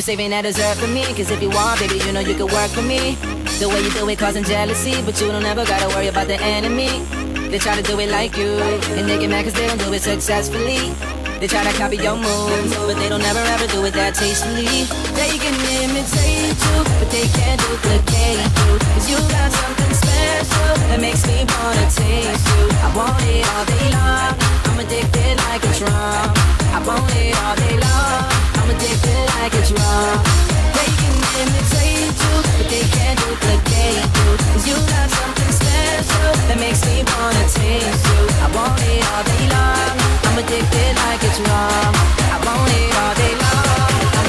you saving that dessert for me? Cause if you want, baby, you know you can work for me. The way you do it causing jealousy, but you don't ever gotta worry about the enemy. They try to do it like you, and they get mad cause they don't do it successfully. They try to copy your moves, but they don't ever ever do it that tastefully. They can imitate you, but they can't duplicate you. Cause you got something special that makes me wanna taste you. I want it all day long, I'm addicted like a drum. I want it all day long. I'm addicted, like a drug. They can imitate you, but they can't duplicate you. Something special that makes me wanna taste you. I want it all day long. I'm addicted, I want it all day long.